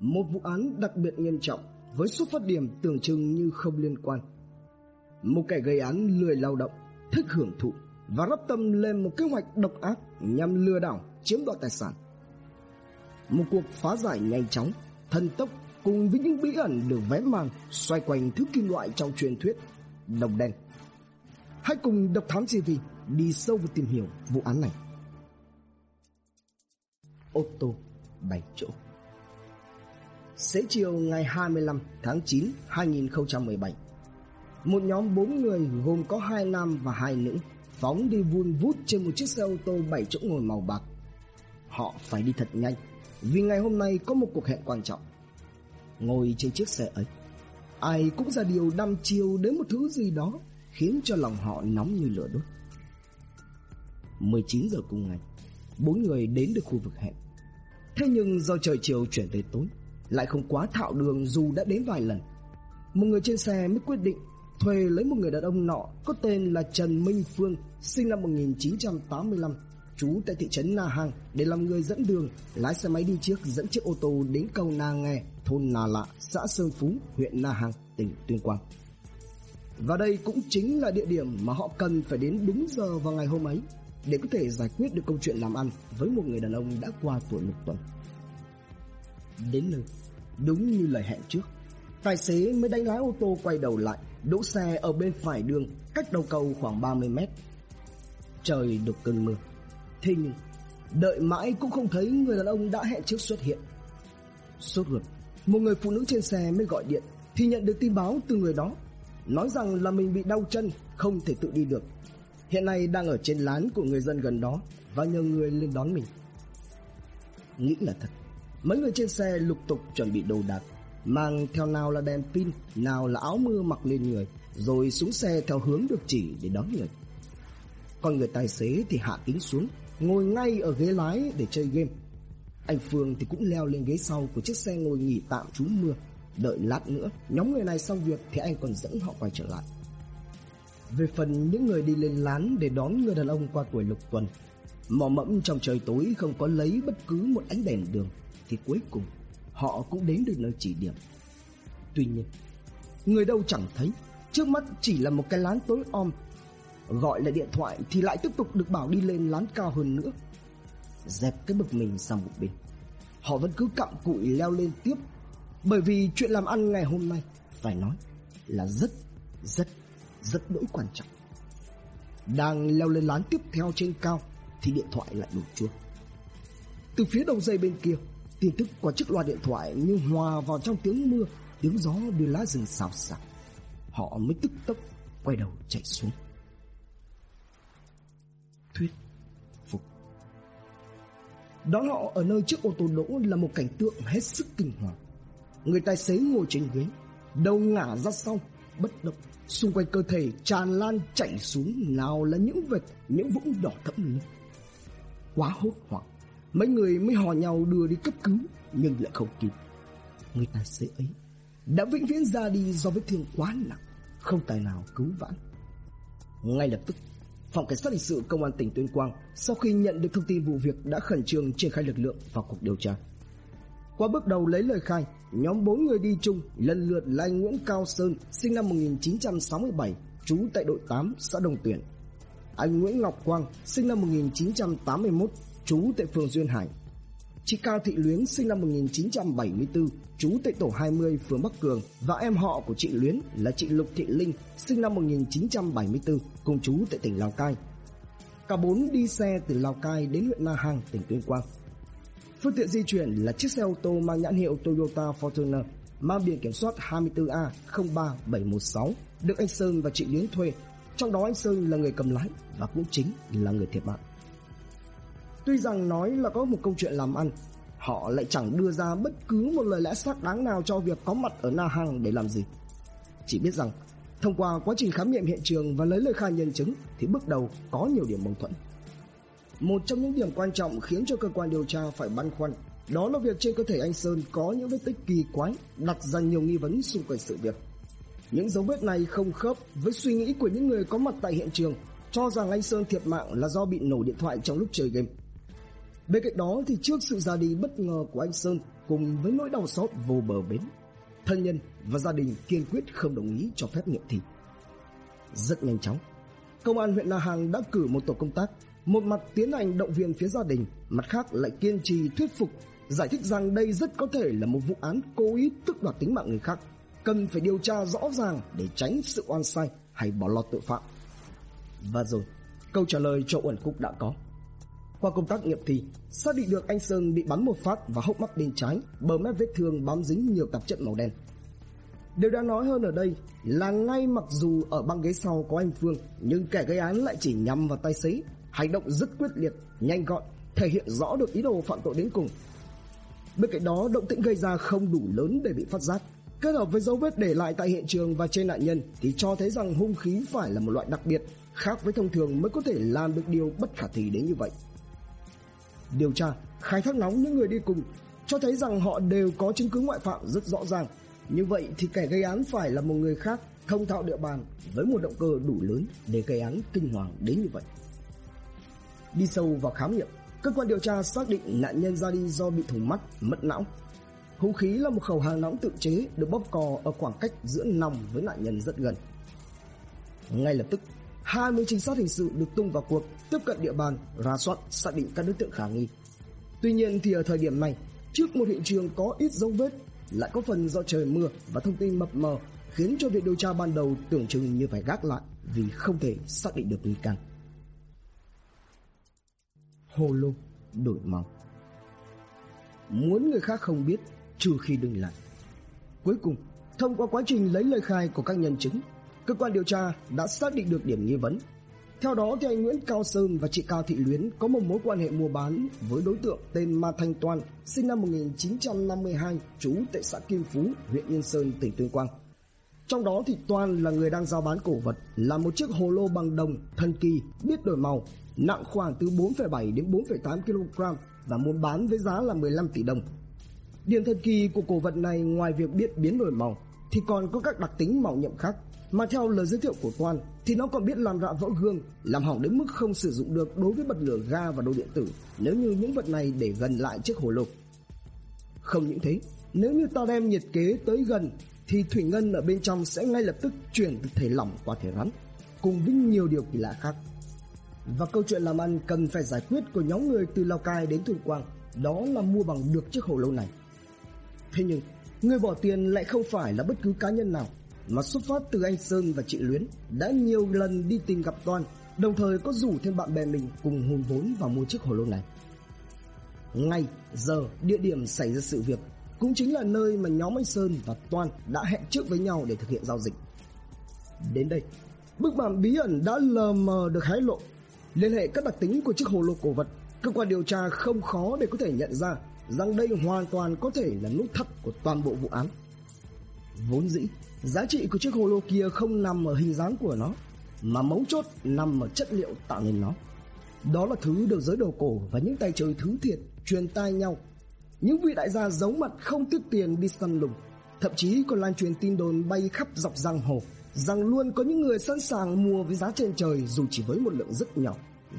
Một vụ án đặc biệt nghiêm trọng với xuất phát điểm tưởng chừng như không liên quan. Một kẻ gây án lười lao động, thích hưởng thụ và rắp tâm lên một kế hoạch độc ác nhằm lừa đảo chiếm đoạt tài sản. Một cuộc phá giải nhanh chóng, thần tốc cùng với những bí ẩn được vẽ màng xoay quanh thứ kim loại trong truyền thuyết đồng đen. Hãy cùng Độc Thám TV đi sâu vào tìm hiểu vụ án này. Ô tô 7 chỗ Xế chiều ngày 25 tháng 9 2017 Một nhóm 4 người gồm có hai nam và hai nữ phóng đi vun vút trên một chiếc xe ô tô 7 chỗ ngồi màu bạc. Họ phải đi thật nhanh vì ngày hôm nay có một cuộc hẹn quan trọng. Ngồi trên chiếc xe ấy, ai cũng ra điều đăm chiêu đến một thứ gì đó khiến cho lòng họ nóng như lửa đốt. 19 giờ cùng ngày, bốn người đến được khu vực hẹn. Thế nhưng do trời chiều chuyển về tối, lại không quá thạo đường dù đã đến vài lần. Một người trên xe mới quyết định thuê lấy một người đàn ông nọ có tên là Trần Minh Phương, sinh năm 1985, trú tại thị trấn Na Hàng để làm người dẫn đường, lái xe máy đi trước dẫn chiếc ô tô đến cầu Na Nghe, thôn Na Lạ, xã Sơn Phú, huyện Na Hàng, tỉnh Tuyên Quang. Và đây cũng chính là địa điểm mà họ cần phải đến đúng giờ vào ngày hôm ấy để có thể giải quyết được câu chuyện làm ăn với một người đàn ông đã qua tuổi lục tuần. Đến nơi, đúng như lời hẹn trước, tài xế mới đánh lái ô tô quay đầu lại, đỗ xe ở bên phải đường, cách đầu cầu khoảng 30 mét. Trời đục cơn mưa, thế nhưng đợi mãi cũng không thấy người đàn ông đã hẹn trước xuất hiện. Sốt ruột, một người phụ nữ trên xe mới gọi điện thì nhận được tin báo từ người đó, nói rằng là mình bị đau chân, không thể tự đi được. Hiện nay đang ở trên lán của người dân gần đó và nhờ người lên đón mình. Nghĩ là thật, mấy người trên xe lục tục chuẩn bị đồ đạc, mang theo nào là đèn pin, nào là áo mưa mặc lên người, rồi xuống xe theo hướng được chỉ để đón người. Còn người tài xế thì hạ kính xuống, ngồi ngay ở ghế lái để chơi game. Anh Phương thì cũng leo lên ghế sau của chiếc xe ngồi nghỉ tạm trú mưa. Đợi lát nữa, nhóm người này xong việc thì anh còn dẫn họ quay trở lại. Về phần những người đi lên lán để đón người đàn ông qua tuổi lục tuần, mò mẫm trong trời tối không có lấy bất cứ một ánh đèn đường, thì cuối cùng họ cũng đến được nơi chỉ điểm. Tuy nhiên, người đâu chẳng thấy, trước mắt chỉ là một cái lán tối om. Gọi lại điện thoại thì lại tiếp tục được bảo đi lên lán cao hơn nữa. Dẹp cái bực mình sang một bên. Họ vẫn cứ cặm cụi leo lên tiếp, bởi vì chuyện làm ăn ngày hôm nay, phải nói là rất, rất rất đỗi quan trọng. Đang leo lên lán tiếp theo trên cao thì điện thoại lại đổ chuông. Từ phía đầu dây bên kia, tin tức qua chiếc loa điện thoại như hòa vào trong tiếng mưa, tiếng gió đưa lá rừng xào xạc. Họ mới tức tốc quay đầu chạy xuống. Thuyết phục. Đón họ ở nơi chiếc ô tô đỗ là một cảnh tượng hết sức kinh hoàng. Người tài xế ngồi trên ghế, đầu ngả ra sau, bất động Xung quanh cơ thể tràn lan chảy xuống nào là những vệt, những vũng đỏ thẫm lên. Quá hốt hoảng, mấy người mới hò nhau đưa đi cấp cứu nhưng lại không kịp. Người tài xế ấy đã vĩnh viễn ra đi do vết thương quá nặng, không tài nào cứu vãn. Ngay lập tức, Phòng Cảnh sát Hình sự Công an tỉnh Tuyên Quang sau khi nhận được thông tin vụ việc đã khẩn trương triển khai lực lượng vào cuộc điều tra. Qua bước đầu lấy lời khai, nhóm 4 người đi chung lần lượt là anh Nguyễn Cao Sơn, sinh năm 1967, trú tại đội 8, xã Đồng Tuyển. Anh Nguyễn Ngọc Quang, sinh năm 1981, trú tại phường Duyên Hải. Chị Cao Thị Luyến, sinh năm 1974, trú tại tổ 20, phường Bắc Cường và em họ của chị Luyến là chị Lục Thị Linh, sinh năm 1974, cùng trú tại tỉnh Lào Cai. Cả bốn đi xe từ Lào Cai đến huyện Na Hàng, tỉnh Tuyên Quang. Phương tiện di chuyển là chiếc xe ô tô mang nhãn hiệu Toyota Fortuner mang biển kiểm soát 24A03716 được anh Sơn và chị Luyến thuê. Trong đó anh Sơn là người cầm lái và cũng chính là người thiệt mạng. Tuy rằng nói là có một câu chuyện làm ăn, họ lại chẳng đưa ra bất cứ một lời lẽ xác đáng nào cho việc có mặt ở Na Hàng để làm gì. Chỉ biết rằng, thông qua quá trình khám nghiệm hiện trường và lấy lời khai nhân chứng thì bước đầu có nhiều điểm mâu thuẫn. Một trong những điểm quan trọng khiến cho cơ quan điều tra phải băn khoăn đó là việc trên cơ thể anh Sơn có những vết tích kỳ quái đặt ra nhiều nghi vấn xung quanh sự việc. Những dấu vết này không khớp với suy nghĩ của những người có mặt tại hiện trường cho rằng anh Sơn thiệt mạng là do bị nổ điện thoại trong lúc chơi game. Bên cạnh đó thì trước sự ra đi bất ngờ của anh Sơn cùng với nỗi đau xót vô bờ bến. Thân nhân và gia đình kiên quyết không đồng ý cho phép nghiệm thi. Rất nhanh chóng, công an huyện Na Hàng đã cử một tổ công tác, một mặt tiến hành động viên phía gia đình, mặt khác lại kiên trì thuyết phục, giải thích rằng đây rất có thể là một vụ án cố ý tước đoạt tính mạng người khác, cần phải điều tra rõ ràng để tránh sự oan sai hay bỏ lọt tội phạm. Và rồi, câu trả lời cho Uẩn khúc đã có. Qua công tác nghiệm thì xác định được anh Sơn bị bắn một phát vào hốc mắt bên trái, bờ mép vết thương bám dính nhiều tạp chất màu đen. Điều đáng nói hơn ở đây là ngay mặc dù ở băng ghế sau có anh Phương, nhưng kẻ gây án lại chỉ nhắm vào tay xế, hành động rất quyết liệt, nhanh gọn, thể hiện rõ được ý đồ phạm tội đến cùng. Bên cạnh đó, động tĩnh gây ra không đủ lớn để bị phát giác. Kết hợp với dấu vết để lại tại hiện trường và trên nạn nhân thì cho thấy rằng hung khí phải là một loại đặc biệt, khác với thông thường mới có thể làm được điều bất khả thi đến như vậy. Điều tra, khai thác nóng những người đi cùng cho thấy rằng họ đều có chứng cứ ngoại phạm rất rõ ràng. Như vậy thì kẻ gây án phải là một người khác thông thạo địa bàn với một động cơ đủ lớn để gây án kinh hoàng đến như vậy. Đi sâu vào khám nghiệm, cơ quan điều tra xác định nạn nhân ra đi do bị thủng mắt, mất não. Hung khí là một khẩu hàng nóng tự chế được bóp cò ở khoảng cách giữa nòng với nạn nhân rất gần. Ngay lập tức, 20 trinh sát hình sự được tung vào cuộc tiếp cận địa bàn, ra soát xác định các đối tượng khả nghi. Tuy nhiên thì ở thời điểm này, trước một hiện trường có ít dấu vết, lại có phần do trời mưa và thông tin mập mờ khiến cho việc điều tra ban đầu tưởng chừng như phải gác lại vì không thể xác định được nghi can. Hồ lô đổi màu Muốn người khác không biết trừ khi đừng lại. Cuối cùng, thông qua quá trình lấy lời khai của các nhân chứng, cơ quan điều tra đã xác định được điểm nghi vấn. Theo đó thì anh Nguyễn Cao Sơn và chị Cao Thị Luyến có một mối quan hệ mua bán với đối tượng tên Ma Thanh Toan, sinh năm 1952, trú tại xã Kim Phú, huyện Yên Sơn, tỉnh Tuyên Quang. Trong đó thì Toan là người đang giao bán cổ vật là một chiếc hồ lô bằng đồng thần kỳ biết đổi màu, nặng khoảng từ 4,7 đến 4,8 kg và muốn bán với giá là 15 tỷ đồng. Điểm thần kỳ của cổ vật này ngoài việc biết biến đổi màu thì còn có các đặc tính màu nhiệm khác mà theo lời giới thiệu của Toan thì nó còn biết làm rạ vỡ gương, làm hỏng đến mức không sử dụng được đối với bật lửa ga và đồ điện tử nếu như những vật này để gần lại chiếc hồ lục Không những thế, nếu như ta đem nhiệt kế tới gần thì thủy ngân ở bên trong sẽ ngay lập tức chuyển từ thể lỏng qua thể rắn, cùng với nhiều điều kỳ lạ khác. Và câu chuyện làm ăn cần phải giải quyết của nhóm người từ Lào Cai đến Tuyên Quang, đó là mua bằng được chiếc hồ lô này. Thế nhưng, người bỏ tiền lại không phải là bất cứ cá nhân nào, mà xuất phát từ anh Sơn và chị Luyến đã nhiều lần đi tìm gặp Toan, đồng thời có rủ thêm bạn bè mình cùng hùn vốn vào mua chiếc hồ lô này. Ngày, giờ, địa điểm xảy ra sự việc cũng chính là nơi mà nhóm anh Sơn và Toan đã hẹn trước với nhau để thực hiện giao dịch. Đến đây, bức màn bí ẩn đã lờ mờ được hé lộ. Liên hệ các đặc tính của chiếc hồ lô cổ vật, cơ quan điều tra không khó để có thể nhận ra rằng đây hoàn toàn có thể là nút thắt của toàn bộ vụ án. Vốn dĩ, giá trị của chiếc hồ lô kia không nằm ở hình dáng của nó, mà mấu chốt nằm ở chất liệu tạo nên nó. Đó là thứ được giới đồ cổ và những tay chơi thứ thiệt truyền tai nhau. Những vị đại gia giấu mặt không tiếc tiền đi săn lùng, thậm chí còn lan truyền tin đồn bay khắp dọc giang hồ rằng luôn có những người sẵn sàng mua với giá trên trời dù chỉ với một lượng rất nhỏ,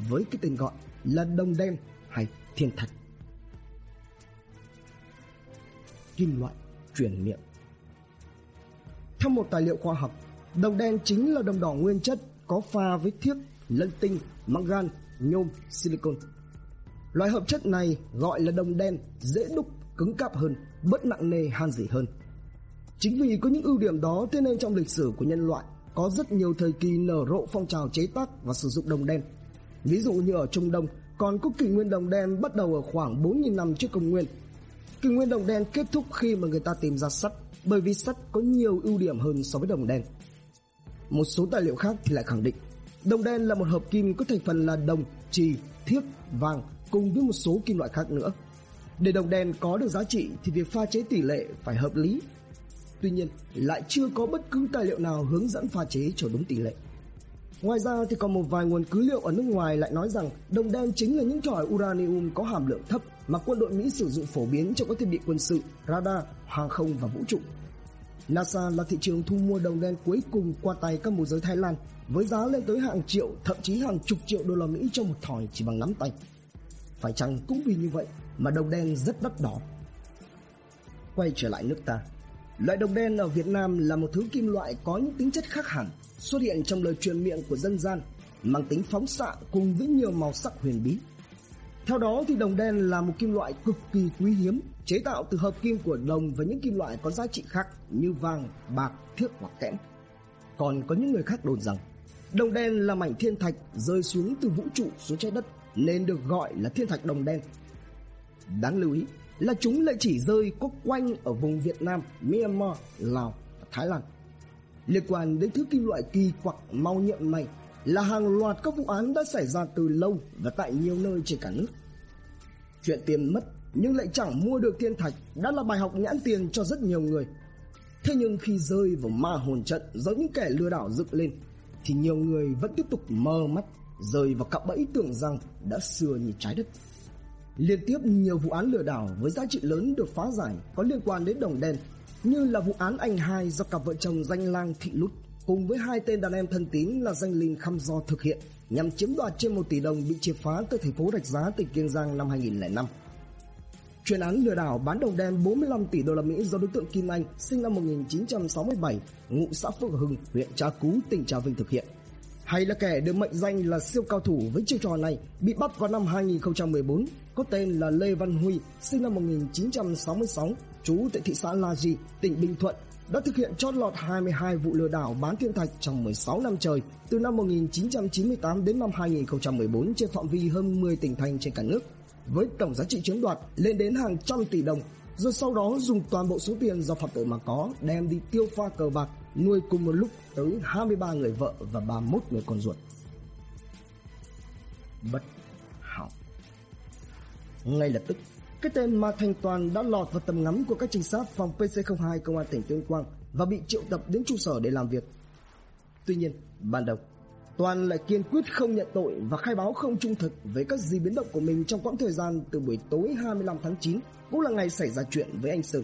với cái tên gọi là đồng đen hay thiên thạch. Kim loại truyền miệng theo một tài liệu khoa học, đồng đen chính là đồng đỏ nguyên chất có pha với thiếc, lân tinh, mangan, nhôm, silicon. Loại hợp chất này gọi là đồng đen, dễ đúc, cứng cáp hơn, bất nặng nề han dỉ hơn. Chính vì có những ưu điểm đó thế nên trong lịch sử của nhân loại có rất nhiều thời kỳ nở rộ phong trào chế tác và sử dụng đồng đen. Ví dụ như ở Trung Đông còn có kỷ nguyên đồng đen bắt đầu ở khoảng 4.000 năm trước công nguyên. Kỷ nguyên đồng đen kết thúc khi mà người ta tìm ra sắt bởi vì sắt có nhiều ưu điểm hơn so với đồng đen. Một số tài liệu khác thì lại khẳng định đồng đen là một hợp kim có thành phần là đồng, trì, thiếc, vàng cùng với một số kim loại khác nữa. Để đồng đen có được giá trị thì việc pha chế tỷ lệ phải hợp lý Tuy nhiên, lại chưa có bất cứ tài liệu nào hướng dẫn pha chế cho đúng tỷ lệ. Ngoài ra thì còn một vài nguồn cứ liệu ở nước ngoài lại nói rằng đồng đen chính là những thỏi uranium có hàm lượng thấp mà quân đội Mỹ sử dụng phổ biến trong các thiết bị quân sự, radar, hàng không và vũ trụ. NASA là thị trường thu mua đồng đen cuối cùng qua tay các môi giới Thái Lan với giá lên tới hàng triệu, thậm chí hàng chục triệu đô la Mỹ cho một thỏi chỉ bằng nắm tay. Phải chăng cũng vì như vậy mà đồng đen rất đắt đỏ quay trở lại nước ta. Loại đồng đen ở Việt Nam là một thứ kim loại có những tính chất khác hẳn, xuất hiện trong lời truyền miệng của dân gian, mang tính phóng xạ cùng với nhiều màu sắc huyền bí. Theo đó thì đồng đen là một kim loại cực kỳ quý hiếm, chế tạo từ hợp kim của đồng và những kim loại có giá trị khác như vàng, bạc, thiếc hoặc kẽm. Còn có những người khác đồn rằng đồng đen là mảnh thiên thạch rơi xuống từ vũ trụ xuống trái đất nên được gọi là thiên thạch đồng đen. Đáng lưu ý là chúng lại chỉ rơi quốc quanh ở vùng Việt Nam, Myanmar, Lào và Thái Lan. Liên quan đến thứ kim loại kỳ quặc mau nhiệm này là hàng loạt các vụ án đã xảy ra từ lâu và tại nhiều nơi trên cả nước. Chuyện tiền mất nhưng lại chẳng mua được thiên thạch đã là bài học nhãn tiền cho rất nhiều người. Thế nhưng khi rơi vào ma hồn trận do những kẻ lừa đảo dựng lên thì nhiều người vẫn tiếp tục mơ mắt rơi vào cạm bẫy tưởng rằng đã xưa như trái đất. Liên tiếp nhiều vụ án lừa đảo với giá trị lớn được phá giải có liên quan đến đồng đen như là vụ án anh hai do cặp vợ chồng danh lang thị lút cùng với hai tên đàn em thân tín là danh linh khăm do thực hiện nhằm chiếm đoạt trên 1 tỷ đồng bị triệt phá từ thành phố Rạch Giá tỉnh Kiên Giang năm 2005. Chuyên án lừa đảo bán đồng đen 45 tỷ đô la Mỹ do đối tượng Kim Anh sinh năm 1967, ngụ xã Phước Hưng, huyện Trà Cú, tỉnh Trà Vinh thực hiện. Hay là kẻ được mệnh danh là siêu cao thủ với chiêu trò này bị bắt vào năm 2014, có tên là Lê Văn Huy, sinh năm 1966, trú tại thị xã La Di, tỉnh Bình Thuận, đã thực hiện chót lọt 22 vụ lừa đảo bán thiên thạch trong 16 năm trời, từ năm 1998 đến năm 2014 trên phạm vi hơn 10 tỉnh thành trên cả nước, với tổng giá trị chiếm đoạt lên đến hàng trăm tỷ đồng, rồi sau đó dùng toàn bộ số tiền do phạm tội mà có đem đi tiêu pha cờ bạc, nuôi cùng một lúc tới 23 người vợ và 31 người con ruột. Bất hảo Ngay lập tức, cái tên Ma Thanh Toàn đã lọt vào tầm ngắm của các trinh sát phòng PC02 công an tỉnh Tuyên Quang và bị triệu tập đến trụ sở để làm việc. Tuy nhiên, ban đầu, Toàn lại kiên quyết không nhận tội và khai báo không trung thực về các di biến động của mình trong quãng thời gian từ buổi tối 25 tháng 9, cũng là ngày xảy ra chuyện với anh sử.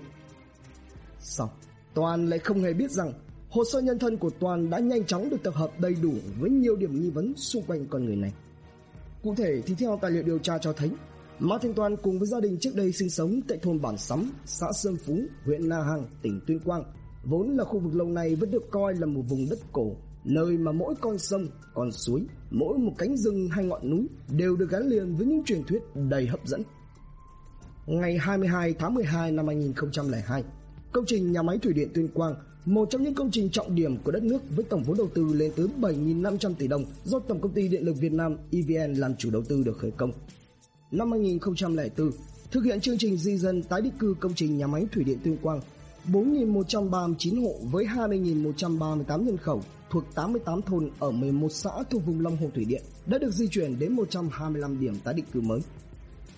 Xong, Toàn lại không hề biết rằng hồ sơ nhân thân của Toàn đã nhanh chóng được tập hợp đầy đủ với nhiều điểm nghi vấn xung quanh con người này. Cụ thể thì theo tài liệu điều tra cho thấy, Mã Thanh Toàn cùng với gia đình trước đây sinh sống tại thôn Bản Sắm, xã Sơn Phú, huyện Na Hàng, tỉnh Tuyên Quang, vốn là khu vực lâu nay vẫn được coi là một vùng đất cổ, nơi mà mỗi con sông, con suối, mỗi một cánh rừng hay ngọn núi đều được gắn liền với những truyền thuyết đầy hấp dẫn. Ngày 22 tháng 12 năm 2002, công trình nhà máy thủy điện Tuyên Quang, một trong những công trình trọng điểm của đất nước với tổng vốn đầu tư lên tới 7.500 tỷ đồng do Tổng công ty Điện lực Việt Nam EVN làm chủ đầu tư được khởi công năm 2004 thực hiện chương trình di dân tái định cư công trình nhà máy thủy điện Tuyên Quang 4.139 hộ với 20.138 nhân khẩu thuộc 88 thôn ở 11 xã thuộc vùng Long Hồ Thủy Điện đã được di chuyển đến 125 điểm tái định cư mới.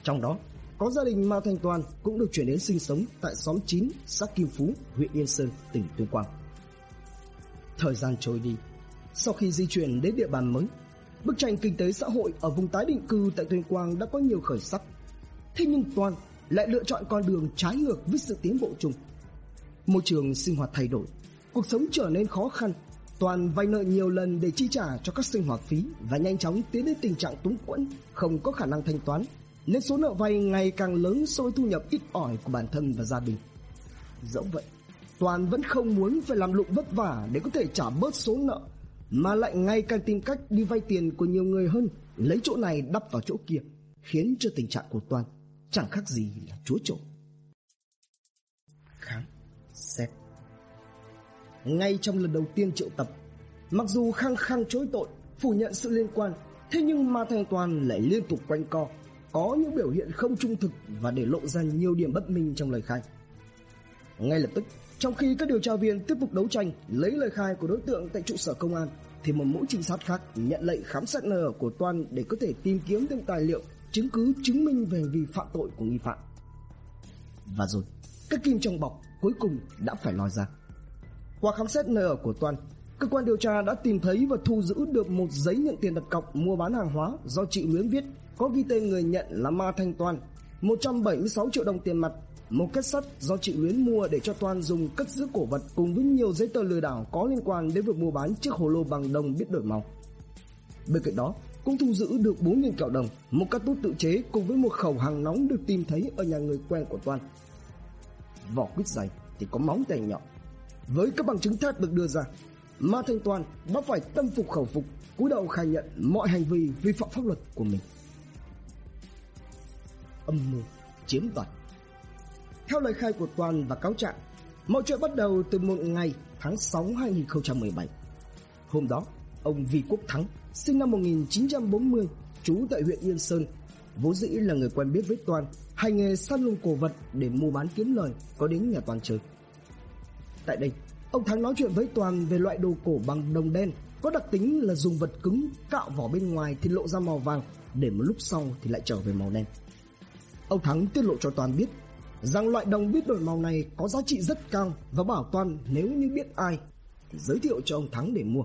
Trong đó, có gia đình Mao Thanh Toàn cũng được chuyển đến sinh sống tại xóm 9, xã Kim Phú, huyện Yên Sơn, tỉnh Tuyên Quang. Thời gian trôi đi, sau khi di chuyển đến địa bàn mới, Bức tranh kinh tế xã hội ở vùng tái định cư tại Tuyên Quang đã có nhiều khởi sắc. Thế nhưng Toàn lại lựa chọn con đường trái ngược với sự tiến bộ chung. Môi trường sinh hoạt thay đổi, cuộc sống trở nên khó khăn. Toàn vay nợ nhiều lần để chi trả cho các sinh hoạt phí và nhanh chóng tiến đến tình trạng túng quẫn, không có khả năng thanh toán, nên số nợ vay ngày càng lớn so với thu nhập ít ỏi của bản thân và gia đình. Dẫu vậy, Toàn vẫn không muốn phải làm lụng vất vả để có thể trả bớt số nợ mà lại ngày càng tìm cách đi vay tiền của nhiều người hơn, lấy chỗ này đắp vào chỗ kia, khiến cho tình trạng của Toàn chẳng khác gì là chúa trộm. Khám, xét. Ngay trong lần đầu tiên triệu tập, mặc dù khăng khăng chối tội, phủ nhận sự liên quan, thế nhưng Ma Thanh Toàn lại liên tục quanh co, có những biểu hiện không trung thực và để lộ ra nhiều điểm bất minh trong lời khai. Ngay lập tức, trong khi các điều tra viên tiếp tục đấu tranh lấy lời khai của đối tượng tại trụ sở công an, thì một mũi trinh sát khác nhận lệnh khám xét nơi ở của Toan để có thể tìm kiếm thêm tài liệu, chứng cứ chứng minh về hành vi phạm tội của nghi phạm. Và rồi, các kim trong bọc cuối cùng đã phải lòi ra. Qua khám xét nơi ở của Toan, cơ quan điều tra đã tìm thấy và thu giữ được một giấy nhận tiền đặt cọc mua bán hàng hóa do chị Luyến viết, có ghi tên người nhận là Ma Thanh Toàn, 176 triệu đồng tiền mặt một kết sắt do chị Luyến mua để cho toàn dùng cất giữ cổ vật cùng với nhiều giấy tờ lừa đảo có liên quan đến việc mua bán chiếc hồ lô bằng đồng biết đổi màu. Bên cạnh đó, cũng thu giữ được 4.000 kẹo đồng, một cắt tút tự chế cùng với một khẩu hàng nóng được tìm thấy ở nhà người quen của toàn vỏ quýt dày thì có móng tay nhọn. Với các bằng chứng thép được đưa ra, Ma Thanh Toàn đã phải tâm phục khẩu phục, cúi đầu khai nhận mọi hành vi vi phạm pháp luật của mình. Âm mưu chiếm đoạt Theo lời khai của Toàn và cáo trạng, mọi chuyện bắt đầu từ một ngày tháng 6 2017. Hôm đó, ông Vi Quốc Thắng, sinh năm 1940, trú tại huyện Yên Sơn, vốn dĩ là người quen biết với Toàn, hành nghề săn lùng cổ vật để mua bán kiếm lời, có đến nhà Toàn chơi. Tại đây, ông Thắng nói chuyện với Toàn về loại đồ cổ bằng đồng đen, có đặc tính là dùng vật cứng cạo vỏ bên ngoài thì lộ ra màu vàng, để một lúc sau thì lại trở về màu đen. Ông Thắng tiết lộ cho Toàn biết rằng loại đồng biết đổi màu này có giá trị rất cao và bảo Toàn nếu như biết ai thì giới thiệu cho ông Thắng để mua.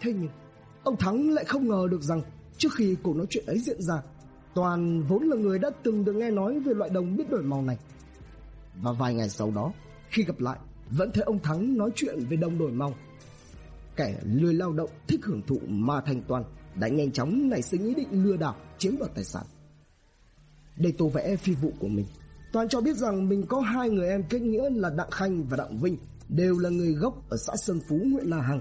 Thế nhưng, ông Thắng lại không ngờ được rằng trước khi cuộc nói chuyện ấy diễn ra, Toàn vốn là người đã từng được nghe nói về loại đồng biết đổi màu này. Và vài ngày sau đó, khi gặp lại, vẫn thấy ông Thắng nói chuyện về đồng đổi màu. Kẻ lười lao động thích hưởng thụ mà thành Toàn đã nhanh chóng nảy sinh ý định lừa đảo chiếm đoạt tài sản. Để tô vẽ phi vụ của mình, Toàn cho biết rằng mình có hai người em kết nghĩa là Đặng Khanh và Đặng Vinh, đều là người gốc ở xã Sơn Phú, huyện La Hằng.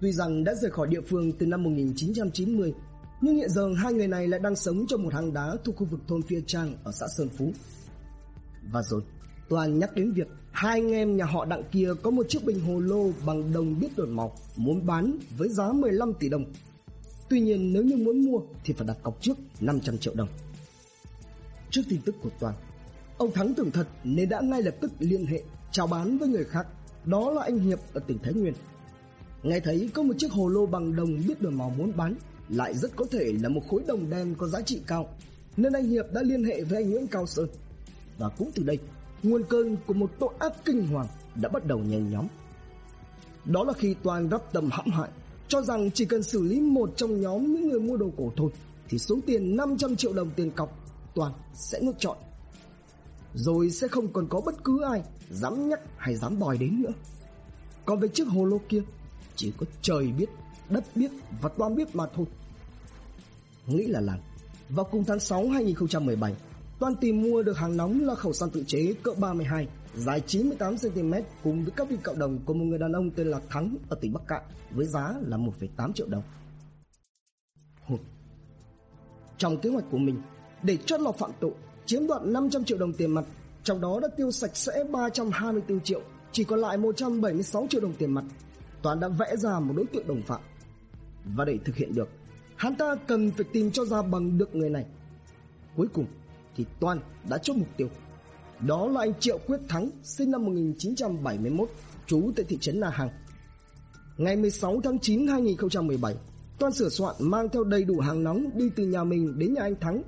Tuy rằng đã rời khỏi địa phương từ năm 1990, nhưng hiện giờ hai người này lại đang sống trong một hang đá thuộc khu vực thôn Phia Trang ở xã Sơn Phú. Và rồi, Toàn nhắc đến việc hai anh em nhà họ Đặng kia có một chiếc bình hồ lô bằng đồng biết đổi màu muốn bán với giá 15 tỷ đồng. Tuy nhiên nếu như muốn mua thì phải đặt cọc trước 500 triệu đồng. Trước tin tức của Toàn, ông Thắng tưởng thật nên đã ngay lập tức liên hệ chào bán với người khác, đó là anh Hiệp ở tỉnh Thái Nguyên. Nghe thấy có một chiếc hồ lô bằng đồng biết đổi màu muốn bán, lại rất có thể là một khối đồng đen có giá trị cao, nên anh Hiệp đã liên hệ với anh Nguyễn Cao Sơn. Và cũng từ đây, nguồn cơn của một tội ác kinh hoàng đã bắt đầu nhen nhóm. Đó là khi Toàn đắp tầm hãm hại, cho rằng chỉ cần xử lý một trong nhóm những người mua đồ cổ thôi, thì số tiền 500 triệu đồng tiền cọc Toàn sẽ ngược chọn. Rồi sẽ không còn có bất cứ ai dám nhắc hay dám đòi đến nữa. Còn về chiếc hồ lô kia, chỉ có trời biết, đất biết và Toàn biết mà thôi. Nghĩ là làm. Vào cùng tháng 6 2017, Toàn tìm mua được hàng nóng là khẩu săn tự chế cỡ 32, dài 98cm cùng với các viên cạo đồng của một người đàn ông tên là Thắng ở tỉnh Bắc Cạn với giá là 1,8 triệu đồng. Hụt. Trong kế hoạch của mình, để chót lọt phạm tội, chiếm đoạt 500 triệu đồng tiền mặt, trong đó đã tiêu sạch sẽ 324 triệu, chỉ còn lại 176 triệu đồng tiền mặt. Toàn đã vẽ ra một đối tượng đồng phạm. Và để thực hiện được, hắn ta cần phải tìm cho ra bằng được người này. Cuối cùng thì Toàn đã chốt mục tiêu. Đó là anh Triệu Quyết Thắng, sinh năm 1971, trú tại thị trấn Na Hàng. Ngày 16 tháng 9 2017, Toàn sửa soạn mang theo đầy đủ hàng nóng đi từ nhà mình đến nhà anh Thắng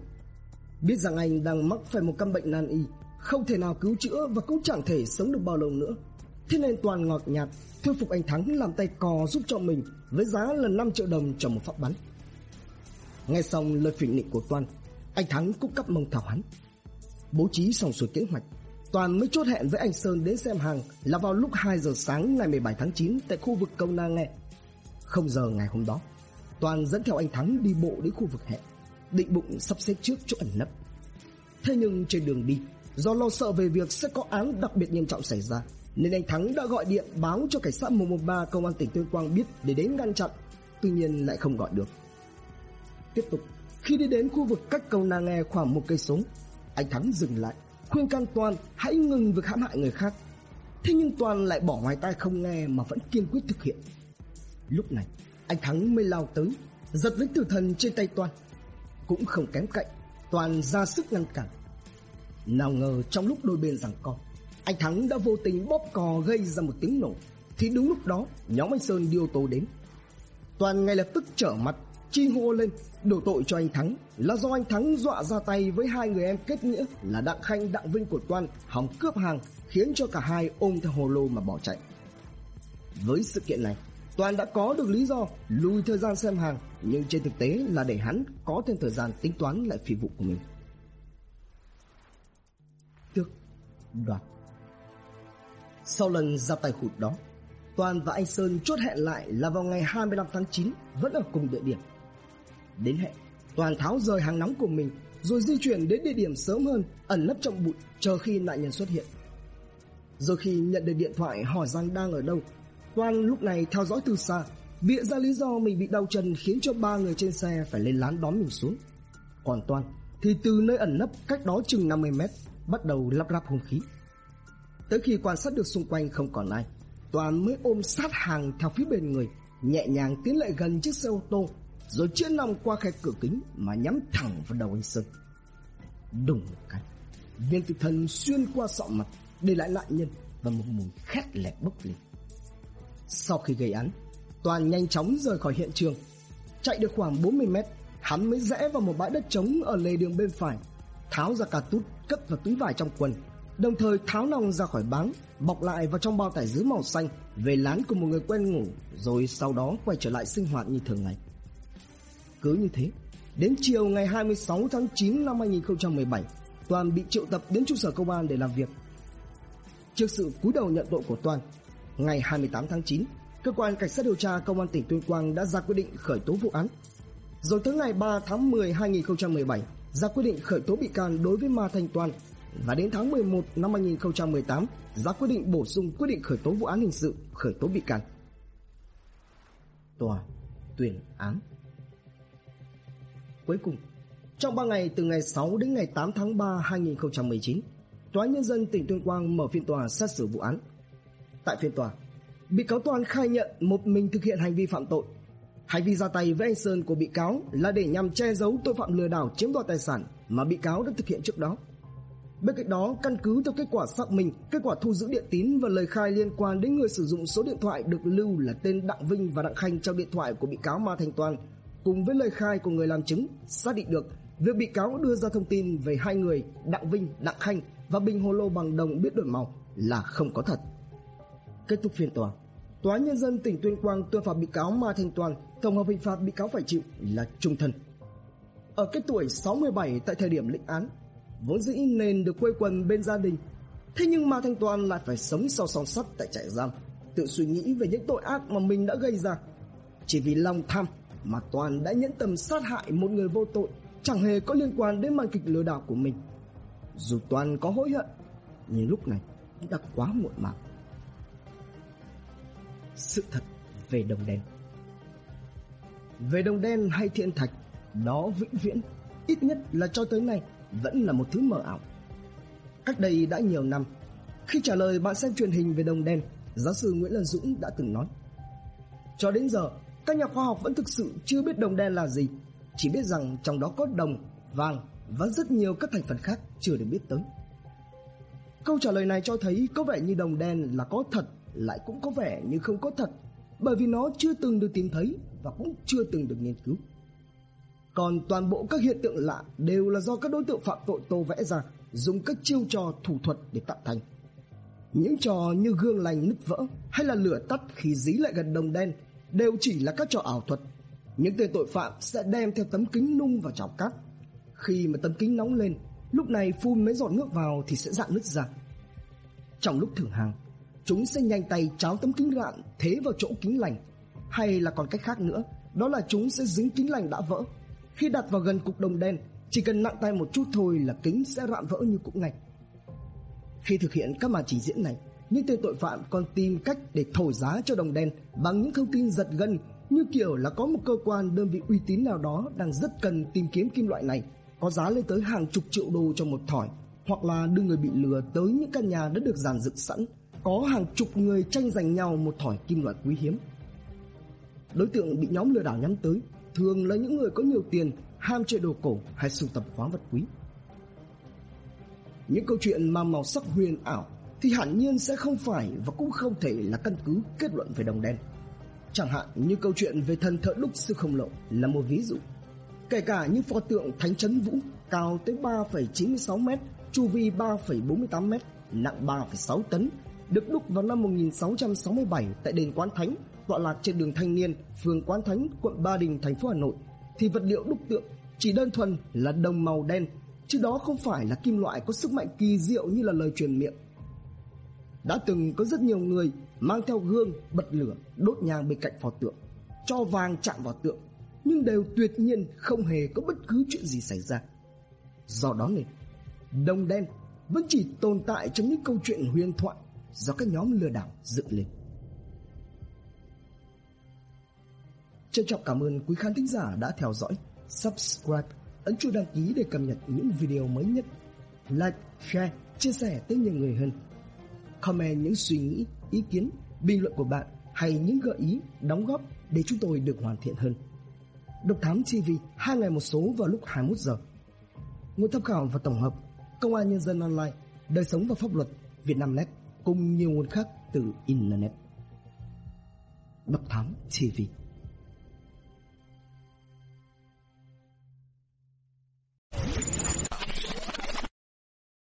Biết rằng anh đang mắc phải một căn bệnh nan y, không thể nào cứu chữa và cũng chẳng thể sống được bao lâu nữa. Thế nên Toàn ngọt nhạt thuyết phục anh Thắng làm tay cò giúp cho mình với giá là 5 triệu đồng cho một phát bắn. Nghe xong lời phỉ nịnh của Toàn, anh Thắng cũng cắp mông thảo hắn. Bố trí xong xuôi kế hoạch, Toàn mới chốt hẹn với anh Sơn đến xem hàng là vào lúc 2 giờ sáng ngày 17 tháng 9 tại khu vực Công Na Nghe. Không giờ ngày hôm đó, Toàn dẫn theo anh Thắng đi bộ đến khu vực hẹn định bụng sắp xếp trước chỗ ẩn nấp. Thế nhưng trên đường đi, do lo sợ về việc sẽ có án đặc biệt nghiêm trọng xảy ra, nên anh Thắng đã gọi điện báo cho cảnh sát 113 công an tỉnh Tuyên Quang biết để đến ngăn chặn, tuy nhiên lại không gọi được. Tiếp tục, khi đi đến khu vực cách cầu Na Nghe khoảng một cây số, anh Thắng dừng lại, khuyên can Toàn hãy ngừng việc hãm hại người khác. Thế nhưng Toàn lại bỏ ngoài tai không nghe mà vẫn kiên quyết thực hiện. Lúc này, anh Thắng mới lao tới, giật lấy tử thần trên tay Toàn cũng không kém cạnh, toàn ra sức ngăn cản. Nào ngờ trong lúc đôi bên giằng co, anh Thắng đã vô tình bóp cò gây ra một tiếng nổ. Thì đúng lúc đó, nhóm anh Sơn đi ô tô đến. Toàn ngay lập tức trở mặt, chi hô lên, đổ tội cho anh Thắng là do anh Thắng dọa ra tay với hai người em kết nghĩa là Đặng Khanh Đặng Vinh của Toàn hòng cướp hàng khiến cho cả hai ôm theo hồ lô mà bỏ chạy. Với sự kiện này, Toàn đã có được lý do lùi thời gian xem hàng nhưng trên thực tế là để hắn có thêm thời gian tính toán lại phi vụ của mình. Tước, đoạt. Sau lần ra tay khụt đó, Toàn và anh Sơn chốt hẹn lại là vào ngày 25 tháng 9 vẫn ở cùng địa điểm. Đến hẹn, Toàn tháo rời hàng nóng của mình rồi di chuyển đến địa điểm sớm hơn, ẩn nấp trong bụi chờ khi nạn nhân xuất hiện. Rồi khi nhận được điện thoại hỏi rằng đang ở đâu, Toàn lúc này theo dõi từ xa, bịa ra lý do mình bị đau chân khiến cho ba người trên xe phải lên lán đón mình xuống. Còn Toàn thì từ nơi ẩn nấp cách đó chừng 50 mét bắt đầu lắp ráp hung khí. Tới khi quan sát được xung quanh không còn ai, Toàn mới ôm sát hàng theo phía bên người, nhẹ nhàng tiến lại gần chiếc xe ô tô, rồi chĩa nòng qua khe cửa kính mà nhắm thẳng vào đầu anh Sơn. Đùng một cái, viên tự thần xuyên qua sọ mặt, để lại nạn nhân và một mùi khét lẹt bốc lên. Sau khi gây án, Toàn nhanh chóng rời khỏi hiện trường. Chạy được khoảng 40 mét, hắn mới rẽ vào một bãi đất trống ở lề đường bên phải, tháo ra cà tút cất vào túi vải trong quần, đồng thời tháo nòng ra khỏi báng, bọc lại vào trong bao tải dứa màu xanh, về lán của một người quen ngủ, rồi sau đó quay trở lại sinh hoạt như thường ngày. Cứ như thế, đến chiều ngày 26 tháng 9 năm 2017, Toàn bị triệu tập đến trụ sở công an để làm việc. Trước sự cúi đầu nhận tội của Toàn, ngày 28 tháng 9, cơ quan cảnh sát điều tra công an tỉnh Tuyên Quang đã ra quyết định khởi tố vụ án. Rồi tới ngày 3 tháng 10 2017, ra quyết định khởi tố bị can đối với Ma Thanh Toàn và đến tháng 11 năm 2018 ra quyết định bổ sung quyết định khởi tố vụ án hình sự khởi tố bị can. Tòa tuyên án Cuối cùng, trong 3 ngày từ ngày 6 đến ngày 8 tháng 3 2019, Tòa Nhân dân tỉnh Tuyên Quang mở phiên tòa xét xử vụ án. Tại phiên tòa, bị cáo Toàn khai nhận một mình thực hiện hành vi phạm tội. Hành vi ra tay với anh Sơn của bị cáo là để nhằm che giấu tội phạm lừa đảo chiếm đoạt tài sản mà bị cáo đã thực hiện trước đó. Bên cạnh đó, căn cứ theo kết quả xác minh, kết quả thu giữ điện tín và lời khai liên quan đến người sử dụng số điện thoại được lưu là tên Đặng Vinh và Đặng Khanh trong điện thoại của bị cáo Ma Thành Toàn, cùng với lời khai của người làm chứng, xác định được việc bị cáo đưa ra thông tin về hai người Đặng Vinh, Đặng Khanh và bình hồ lô bằng đồng biết đổi màu là không có thật. Kết thúc phiên tòa, Tòa nhân dân tỉnh Tuyên Quang tuyên phạt bị cáo Ma Thành Toàn tổng hợp hình phạt bị cáo phải chịu là trung thân. Ở cái tuổi 67 tại thời điểm lĩnh án, vốn dĩ nên được quây quần bên gia đình, thế nhưng Ma Thanh Toàn lại phải sống sau song sắt tại trại giam, tự suy nghĩ về những tội ác mà mình đã gây ra. Chỉ vì lòng tham mà Toàn đã nhẫn tâm sát hại một người vô tội, chẳng hề có liên quan đến màn kịch lừa đảo của mình. Dù Toàn có hối hận, nhưng lúc này đã quá muộn màng. Sự thật về đồng đen Về đồng đen hay thiên thạch, đó vĩnh viễn, ít nhất là cho tới nay, vẫn là một thứ mờ ảo. Cách đây đã nhiều năm, khi trả lời bạn xem truyền hình về đồng đen, giáo sư Nguyễn Lân Dũng đã từng nói Cho đến giờ, các nhà khoa học vẫn thực sự chưa biết đồng đen là gì, chỉ biết rằng trong đó có đồng, vàng và rất nhiều các thành phần khác chưa được biết tới. Câu trả lời này cho thấy có vẻ như đồng đen là có thật lại cũng có vẻ như không có thật bởi vì nó chưa từng được tìm thấy và cũng chưa từng được nghiên cứu. Còn toàn bộ các hiện tượng lạ đều là do các đối tượng phạm tội tô vẽ ra dùng các chiêu trò thủ thuật để tạo thành. Những trò như gương lành nứt vỡ hay là lửa tắt khi dí lại gần đồng đen đều chỉ là các trò ảo thuật. Những tên tội phạm sẽ đem theo tấm kính nung vào chảo cát. Khi mà tấm kính nóng lên, lúc này phun mấy giọt nước vào thì sẽ dạn nứt ra. Trong lúc thử hàng, chúng sẽ nhanh tay cháo tấm kính rạn thế vào chỗ kính lành. Hay là còn cách khác nữa, đó là chúng sẽ dính kính lành đã vỡ. Khi đặt vào gần cục đồng đen, chỉ cần nặng tay một chút thôi là kính sẽ rạn vỡ như cục ngạch. Khi thực hiện các màn trình diễn này, những tên tội phạm còn tìm cách để thổi giá cho đồng đen bằng những thông tin giật gân như kiểu là có một cơ quan đơn vị uy tín nào đó đang rất cần tìm kiếm kim loại này, có giá lên tới hàng chục triệu đô cho một thỏi, hoặc là đưa người bị lừa tới những căn nhà đã được dàn dựng sẵn có hàng chục người tranh giành nhau một thỏi kim loại quý hiếm. Đối tượng bị nhóm lừa đảo nhắm tới thường là những người có nhiều tiền, ham chơi đồ cổ hay sưu tập khoáng vật quý. Những câu chuyện mang màu sắc huyền ảo thì hẳn nhiên sẽ không phải và cũng không thể là căn cứ kết luận về đồng đen. Chẳng hạn như câu chuyện về thần thợ đúc sư không lộ là một ví dụ. Kể cả những pho tượng Thánh Trấn Vũ cao tới 3,96 m, chu vi 3,48 m, nặng 3,6 tấn được đúc vào năm 1667 tại đền Quán Thánh, tọa lạc trên đường Thanh Niên, phường Quán Thánh, quận Ba Đình, thành phố Hà Nội, thì vật liệu đúc tượng chỉ đơn thuần là đồng màu đen, chứ đó không phải là kim loại có sức mạnh kỳ diệu như là lời truyền miệng. Đã từng có rất nhiều người mang theo gương, bật lửa, đốt nhang bên cạnh pho tượng, cho vàng chạm vào tượng, nhưng đều tuyệt nhiên không hề có bất cứ chuyện gì xảy ra. Do đó nên, đồng đen vẫn chỉ tồn tại trong những câu chuyện huyền thoại do các nhóm lừa đảo dựng lên. Trân trọng cảm ơn quý khán thính giả đã theo dõi, subscribe, ấn chuông đăng ký để cập nhật những video mới nhất. Like, share, chia sẻ tới nhiều người hơn. Comment những suy nghĩ, ý kiến, bình luận của bạn hay những gợi ý, đóng góp để chúng tôi được hoàn thiện hơn. Độc Thám TV hai ngày một số vào lúc 21 giờ. Nguồn tham khảo và tổng hợp Công an Nhân dân Online, Đời sống và pháp luật, Việt Nam Net cùng nhiều nguồn khác từ Internet. Độc Thám TV